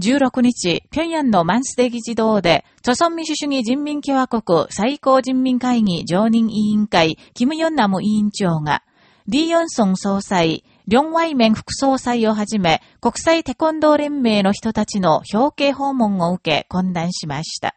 16日、平壌のマンスデ議事堂で、著鮮民主主義人民共和国最高人民会議常任委員会、キム・ヨンナム委員長が、リー・ヨンソン総裁、リョン・ワイメン副総裁をはじめ、国際テコンドー連盟の人たちの表敬訪問を受け、懇談しました。